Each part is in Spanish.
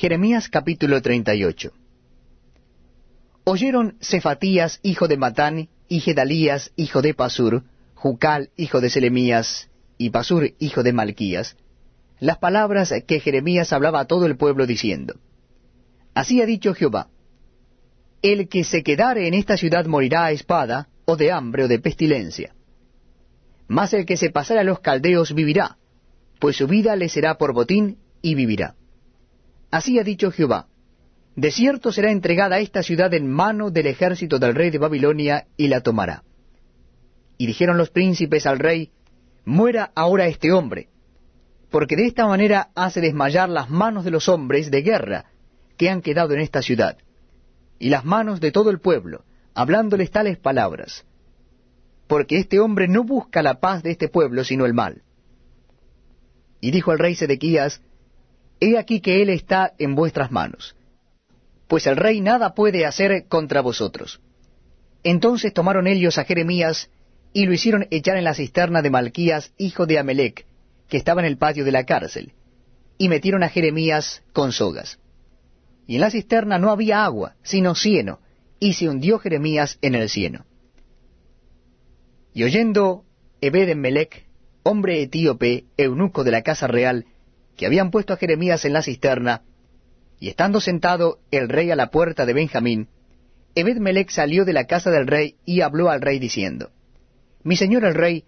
Jeremías capítulo 38 Oyeron Cefatías, hijo de Matán, y Gedalías, hijo de Pasur, Jucal, hijo de Selemías, y Pasur, hijo de Malquías, las palabras que Jeremías hablaba a todo el pueblo diciendo, Así ha dicho Jehová, El que se quedare en esta ciudad morirá a espada, o de hambre, o de pestilencia. Mas el que se pasara a los caldeos vivirá, pues su vida le será por botín, y vivirá. Así ha dicho Jehová, de cierto será entregada esta ciudad en mano del ejército del rey de Babilonia, y la tomará. Y dijeron los príncipes al rey, Muera ahora este hombre, porque de esta manera hace desmayar las manos de los hombres de guerra que han quedado en esta ciudad, y las manos de todo el pueblo, hablándoles tales palabras. Porque este hombre no busca la paz de este pueblo, sino el mal. Y dijo el rey Sedequías, He aquí que él está en vuestras manos, pues el rey nada puede hacer contra vosotros. Entonces tomaron ellos a Jeremías, y lo hicieron echar en la cisterna de Malquías, hijo de Amelec, que estaba en el patio de la cárcel, y metieron a Jeremías con sogas. Y en la cisterna no había agua, sino cieno, y se hundió Jeremías en el cieno. Y oyendo Ebed-Melech, hombre etíope, eunuco de la casa real, que habían puesto a Jeremías en la cisterna, y estando sentado el rey a la puerta de Benjamín, Ebed-Melech salió de la casa del rey y habló al rey diciendo, Mi señor el rey,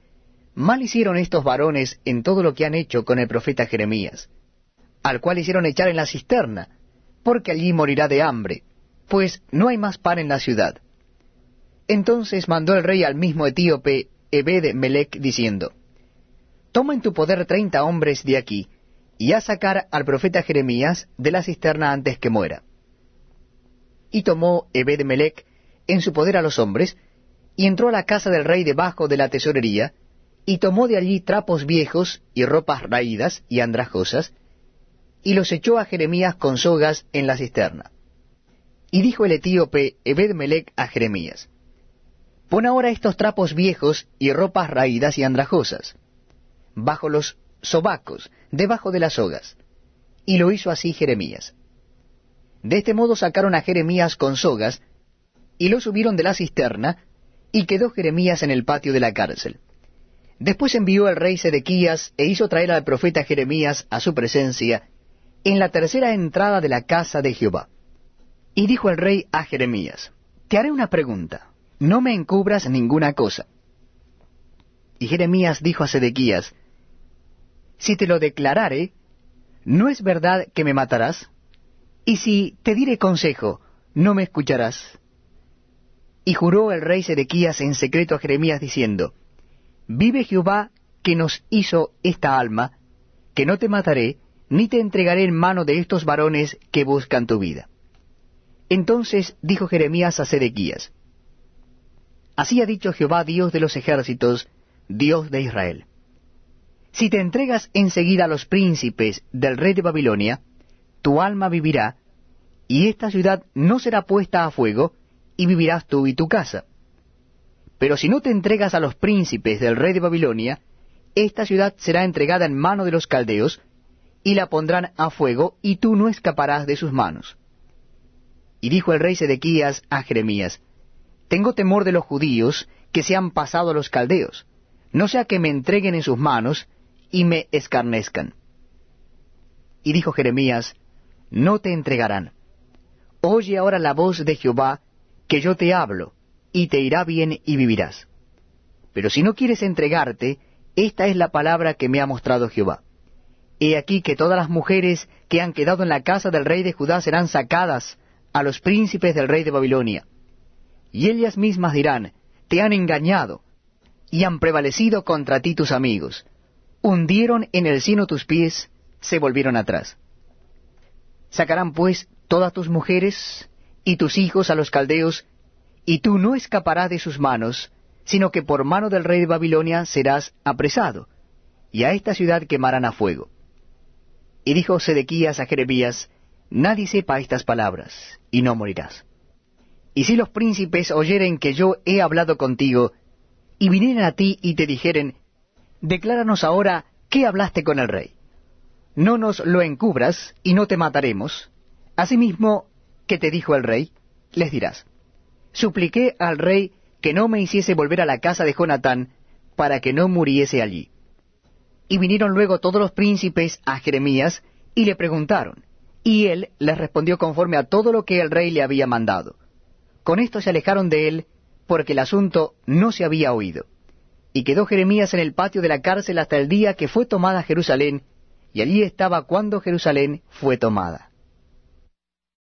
Mal hicieron estos varones en todo lo que han hecho con el profeta Jeremías, al cual hicieron echar en la cisterna, porque allí morirá de hambre, pues no hay más pan en la ciudad. Entonces mandó el rey al mismo etíope Ebed Melech diciendo, Toma en tu poder treinta hombres de aquí, y haz sacar al profeta Jeremías de la cisterna antes que muera. Y tomó Ebed Melech en su poder a los hombres, y entró a la casa del rey debajo de la tesorería, y tomó de allí trapos viejos y ropas raídas y andrajosas, y los echó a Jeremías con sogas en la cisterna. Y dijo el etíope Ebed-Melech a Jeremías, Pon ahora estos trapos viejos y ropas raídas y andrajosas, bajo los sobacos, debajo de las sogas. Y lo hizo así Jeremías. De este modo sacaron a Jeremías con sogas, y lo subieron de la cisterna, y quedó Jeremías en el patio de la cárcel. Después envió el rey Sedequías e hizo traer al profeta Jeremías a su presencia en la tercera entrada de la casa de Jehová. Y dijo el rey a Jeremías, Te haré una pregunta, no me encubras ninguna cosa. Y Jeremías dijo a Sedequías, Si te lo declarare, ¿no es verdad que me matarás? Y si te diré consejo, ¿no me escucharás? Y juró el rey Sedequías en secreto a Jeremías diciendo, Vive Jehová que nos hizo esta alma, que no te mataré, ni te entregaré en mano de estos varones que buscan tu vida. Entonces dijo Jeremías a Sedequías, Así ha dicho Jehová Dios de los ejércitos, Dios de Israel. Si te entregas enseguida a los príncipes del rey de Babilonia, tu alma vivirá, y esta ciudad no será puesta a fuego, y vivirás tú y tu casa. Pero si no te entregas a los príncipes del rey de Babilonia, esta ciudad será entregada en mano de los caldeos, y la pondrán a fuego, y tú no escaparás de sus manos. Y dijo el rey Sedequías a Jeremías, Tengo temor de los judíos que se han pasado a los caldeos, no sea que me entreguen en sus manos y me escarnezcan. Y dijo Jeremías, No te entregarán. Oye ahora la voz de Jehová, que yo te hablo y te irá bien y vivirás. Pero si no quieres entregarte, esta es la palabra que me ha mostrado Jehová. He aquí que todas las mujeres que han quedado en la casa del rey de Judá serán sacadas a los príncipes del rey de Babilonia. Y ellas mismas dirán, te han engañado, y han prevalecido contra ti tus amigos. Hundieron en el sino tus pies, se volvieron atrás. Sacarán pues todas tus mujeres y tus hijos a los caldeos, y tú no escaparás de sus manos, sino que por mano del rey de Babilonia serás apresado, y a esta ciudad quemarán a fuego. Y dijo Sedequías a Jeremías, Nadie sepa estas palabras, y no morirás. Y si los príncipes oyeren que yo he hablado contigo, y vinieren a ti y te dijeren, Decláranos ahora qué hablaste con el rey. No nos lo encubras, y no te mataremos, Asimismo, ¿qué te dijo el rey? Les dirás, supliqué al rey que no me hiciese volver a la casa de Jonatán, para que no muriese allí. Y vinieron luego todos los príncipes a Jeremías, y le preguntaron, y él les respondió conforme a todo lo que el rey le había mandado. Con esto se alejaron de él, porque el asunto no se había oído. Y quedó Jeremías en el patio de la cárcel hasta el día que fue tomada Jerusalén, y allí estaba cuando Jerusalén fue tomada.